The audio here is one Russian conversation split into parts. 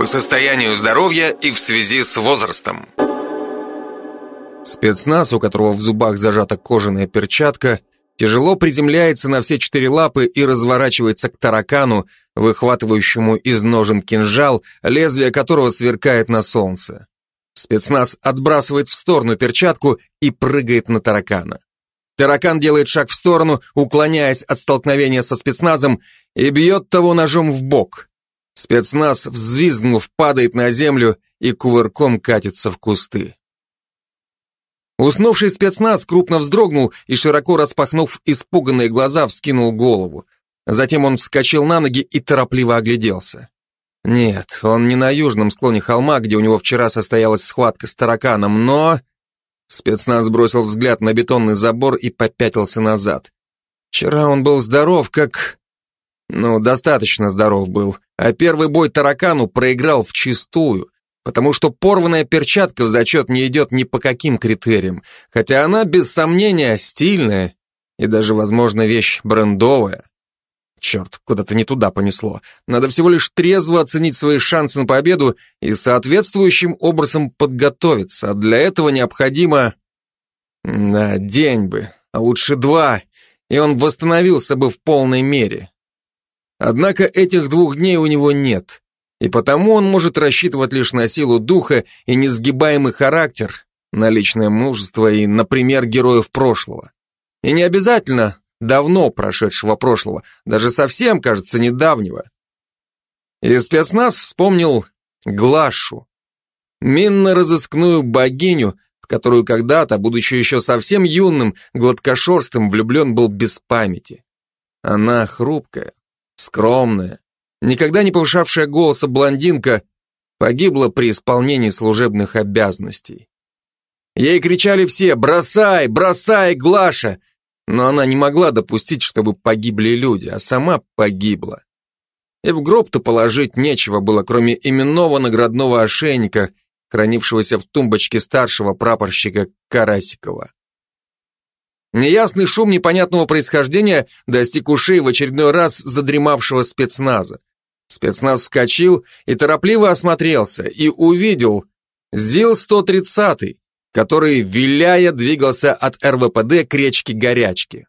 по состоянию здоровья и в связи с возрастом. Спецназ, у которого в зубах зажата кожаная перчатка, тяжело приземляется на все четыре лапы и разворачивается к таракану, выхватывающему из ножен кинжал, лезвие которого сверкает на солнце. Спецназ отбрасывает в сторону перчатку и прыгает на таракана. Таракан делает шаг в сторону, уклоняясь от столкновения со спецназом, и бьет того ножом в бок. Спецназ, взвизгнув, падает на землю и кувырком катится в кусты. Уснувший спецназ крупно вздрогнул и, широко распахнув испуганные глаза, вскинул голову. Затем он вскочил на ноги и торопливо огляделся. Нет, он не на южном склоне холма, где у него вчера состоялась схватка с тараканом, но... Спецназ бросил взгляд на бетонный забор и попятился назад. Вчера он был здоров, как... Ну, достаточно здоров был, а первый бой таракану проиграл вчистую потому что порванная перчатка в зачет не идет ни по каким критериям, хотя она, без сомнения, стильная и даже, возможно, вещь брендовая. Черт, куда-то не туда понесло. Надо всего лишь трезво оценить свои шансы на победу и соответствующим образом подготовиться, а для этого необходимо... Да, день бы, а лучше два, и он восстановился бы в полной мере. Однако этих двух дней у него нет и потому он может рассчитывать лишь на силу духа и несгибаемый характер, на личное мужество и, например, героев прошлого. И не обязательно давно прошедшего прошлого, даже совсем, кажется, недавнего. И спецназ вспомнил Глашу, минно-розыскную богиню, в которую когда-то, будучи еще совсем юным, гладкошерстым, влюблен был без памяти. Она хрупкая, скромная, никогда не повышавшая голоса блондинка, погибла при исполнении служебных обязанностей. Ей кричали все «Бросай! Бросай, Глаша!» Но она не могла допустить, чтобы погибли люди, а сама погибла. И в гроб-то положить нечего было, кроме именного наградного ошейника, хранившегося в тумбочке старшего прапорщика Карасикова. Неясный шум непонятного происхождения достиг ушей в очередной раз задремавшего спецназа. Спецназ вскочил и торопливо осмотрелся и увидел ЗИЛ-130, который, виляя, двигался от РВПД к речке Горячки.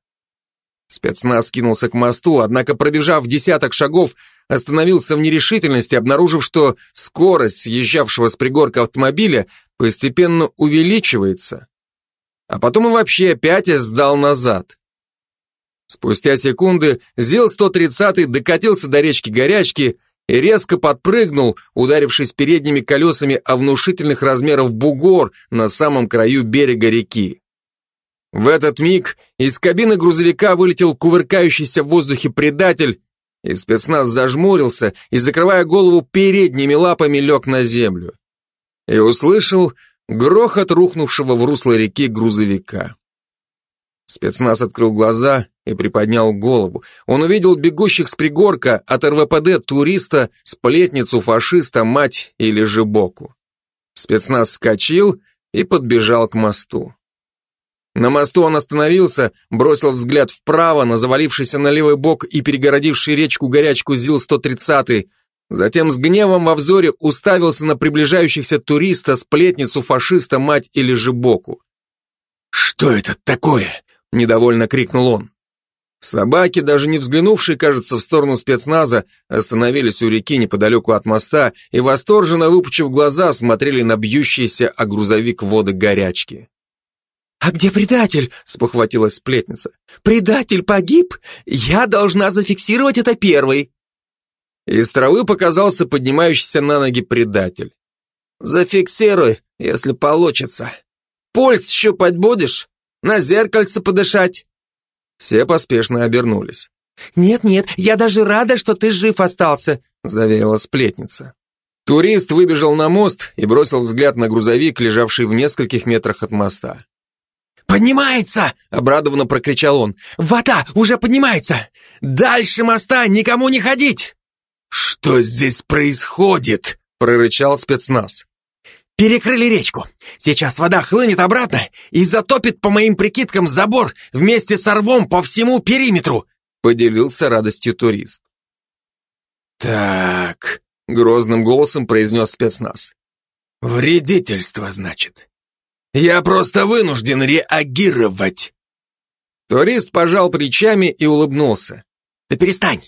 Спецназ кинулся к мосту, однако, пробежав десяток шагов, остановился в нерешительности, обнаружив, что скорость съезжавшего с пригорка автомобиля постепенно увеличивается, а потом и вообще опять сдал назад. Спустя секунды ЗИЛ-130 докатился до речки Горячки и резко подпрыгнул, ударившись передними колесами о внушительных размеров бугор на самом краю берега реки. В этот миг из кабины грузовика вылетел кувыркающийся в воздухе предатель, и спецназ зажмурился и, закрывая голову передними лапами, лег на землю. И услышал грохот рухнувшего в русло реки грузовика. Спецназ открыл глаза и приподнял голову. Он увидел бегущих с пригорка от РВПД туриста, сплетницу фашиста, мать или жебоку. Спецназ вскочил и подбежал к мосту. На мосту он остановился, бросил взгляд вправо на завалившийся на левый бок и перегородивший речку горячку ЗИЛ-130, затем с гневом во взоре уставился на приближающихся туриста, сплетницу фашиста, мать или жебоку. «Что это такое?» Недовольно крикнул он. Собаки, даже не взглянувшие, кажется, в сторону спецназа, остановились у реки неподалеку от моста и, восторженно выпучив глаза, смотрели на бьющийся о грузовик воды горячки. «А где предатель?» — спохватилась сплетница. «Предатель погиб? Я должна зафиксировать это первой!» Из травы показался поднимающийся на ноги предатель. «Зафиксируй, если получится. Пульс щупать будешь?» На зеркальце подышать!» Все поспешно обернулись. «Нет-нет, я даже рада, что ты жив остался», заверила сплетница. Турист выбежал на мост и бросил взгляд на грузовик, лежавший в нескольких метрах от моста. «Поднимается!» — обрадованно прокричал он. «Вода уже поднимается! Дальше моста никому не ходить!» «Что здесь происходит?» — прорычал спецназ. Перекрыли речку. Сейчас вода хлынет обратно и затопит, по моим прикидкам, забор вместе с рвом по всему периметру, поделился радостью турист. Так, грозным голосом произнес спецназ. Вредительство, значит. Я просто вынужден реагировать. Турист пожал плечами и улыбнулся. Да перестань.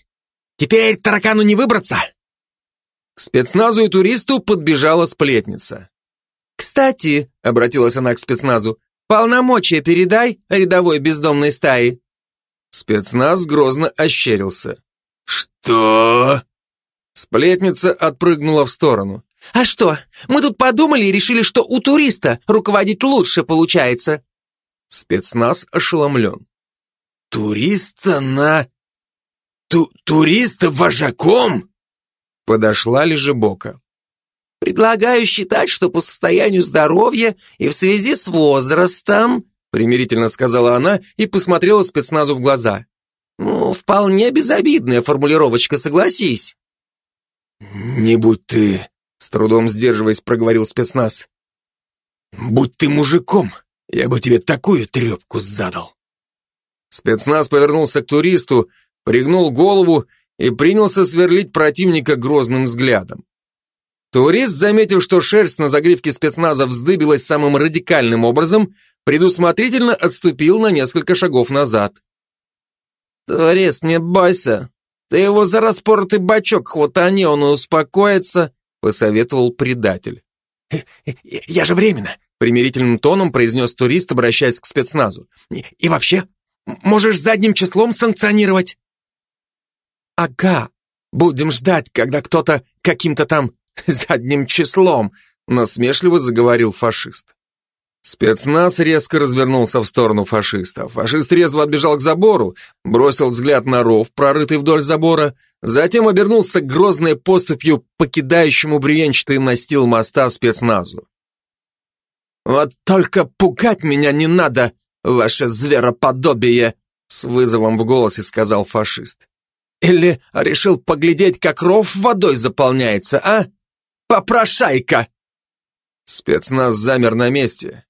Теперь таракану не выбраться. К спецназу и туристу подбежала сплетница. «Кстати», — обратилась она к спецназу, «полномочия передай рядовой бездомной стаи». Спецназ грозно ощерился. «Что?» Сплетница отпрыгнула в сторону. «А что, мы тут подумали и решили, что у туриста руководить лучше получается». Спецназ ошеломлен. «Туриста на... Ту туриста вожаком?» Подошла Лежебока. «Предлагаю считать, что по состоянию здоровья и в связи с возрастом...» примирительно сказала она и посмотрела спецназу в глаза. «Ну, вполне безобидная формулировочка, согласись». «Не будь ты с трудом сдерживаясь, проговорил спецназ. «Будь ты мужиком, я бы тебе такую трепку задал». Спецназ повернулся к туристу, пригнул голову и принялся сверлить противника грозным взглядом. Турист, заметив, что шерсть на загривке спецназа вздыбилась самым радикальным образом, предусмотрительно отступил на несколько шагов назад. «Турист, не бойся. Ты его за распоротый бачок хватани, он успокоится посоветовал предатель. «Я же временно», — примирительным тоном произнес турист, обращаясь к спецназу. «И вообще, можешь задним числом санкционировать». «Ага, будем ждать, когда кто-то каким-то там задним числом», насмешливо заговорил фашист. Спецназ резко развернулся в сторону фашиста. Фашист резво отбежал к забору, бросил взгляд на ров, прорытый вдоль забора, затем обернулся грозной поступью покидающему бревенчатый настил моста спецназу. «Вот только пугать меня не надо, ваше звероподобие!» с вызовом в голосе сказал фашист. «Или решил поглядеть, как ров водой заполняется, а? Попрошайка!» Спецназ замер на месте,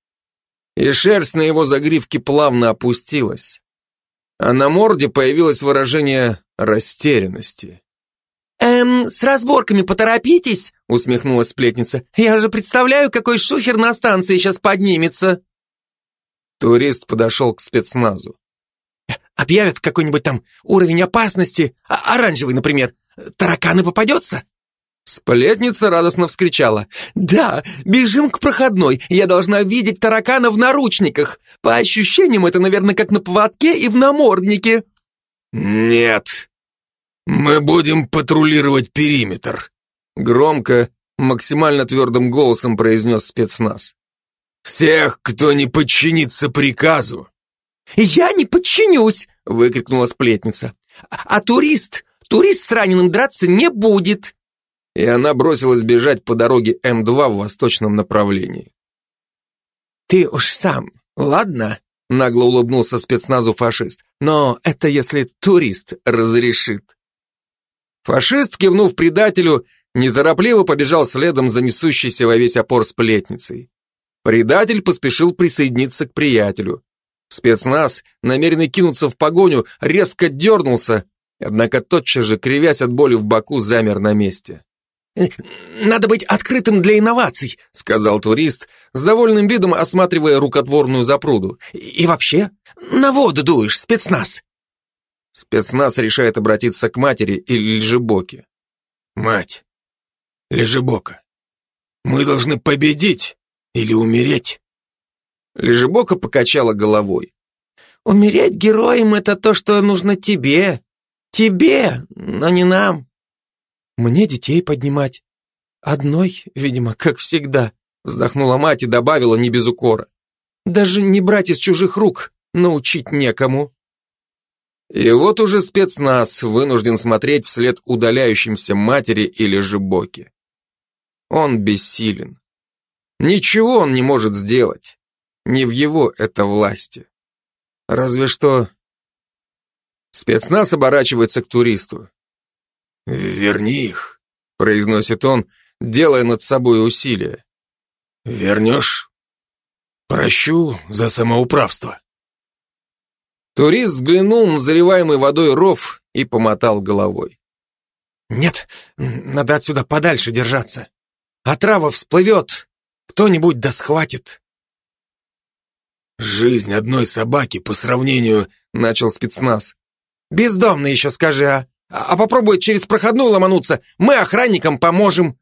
и шерсть на его загривке плавно опустилась. А на морде появилось выражение растерянности. «Эм, с разборками поторопитесь», — усмехнулась сплетница. «Я же представляю, какой шухер на станции сейчас поднимется». Турист подошел к спецназу. «Объявят какой-нибудь там уровень опасности, а оранжевый, например. Тараканы попадется?» Сплетница радостно вскричала. «Да, бежим к проходной. Я должна видеть таракана в наручниках. По ощущениям, это, наверное, как на поводке и в наморднике». «Нет, мы будем патрулировать периметр», громко, максимально твердым голосом произнес спецназ. «Всех, кто не подчинится приказу». «Я не подчинюсь!» — выкрикнула сплетница. «А турист, турист с раненым драться не будет!» и она бросилась бежать по дороге М2 в восточном направлении. «Ты уж сам, ладно?» — нагло улыбнулся спецназу фашист. «Но это если турист разрешит». Фашист, кивнув предателю, неторопливо побежал следом за несущейся во весь опор сплетницей. Предатель поспешил присоединиться к приятелю. Спецназ, намеренный кинуться в погоню, резко дернулся, однако тотчас же, кривясь от боли в боку, замер на месте. Э, «Надо быть открытым для инноваций», — сказал турист, с довольным видом осматривая рукотворную запруду. «И вообще, на воду дуешь, спецназ». Спецназ решает обратиться к матери или Лежебоке. «Мать, Лежебока, мы должны победить или умереть?» Лежебока покачала головой. «Умереть героем — это то, что нужно тебе. Тебе, но не нам. Мне детей поднимать. Одной, видимо, как всегда, вздохнула мать и добавила не без укора. Даже не брать из чужих рук, научить некому. И вот уже спецназ вынужден смотреть вслед удаляющимся матери или же боки. Он бессилен. Ничего он не может сделать. Не в его это власти. Разве что... Спецназ оборачивается к туристу. «Верни их», — произносит он, делая над собой усилие. «Вернешь? Прощу за самоуправство». Турист взглянул на заливаемый водой ров и помотал головой. Нет, надо отсюда подальше держаться. Отрава всплывет, кто-нибудь да схватит. Жизнь одной собаки по сравнению... Начал спецназ. Бездомный еще скажи, а? А попробуй через проходную ломануться, мы охранникам поможем.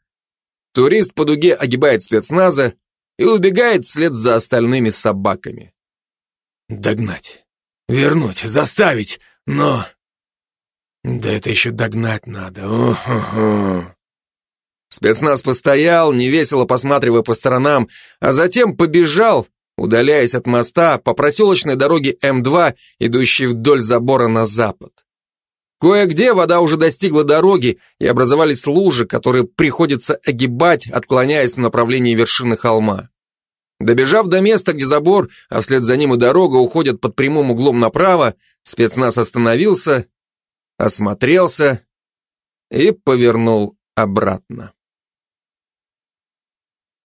Турист по дуге огибает спецназа и убегает вслед за остальными собаками. Догнать, вернуть, заставить, но... Да это еще догнать надо. О-хо-хо. Спецназ постоял, невесело посматривая по сторонам, а затем побежал, удаляясь от моста по проселочной дороге М2, идущей вдоль забора на запад. Кое-где вода уже достигла дороги, и образовались лужи, которые приходится огибать, отклоняясь в направлении вершины холма. Добежав до места, где забор, а вслед за ним и дорога уходят под прямым углом направо, спецназ остановился, осмотрелся и повернул обратно.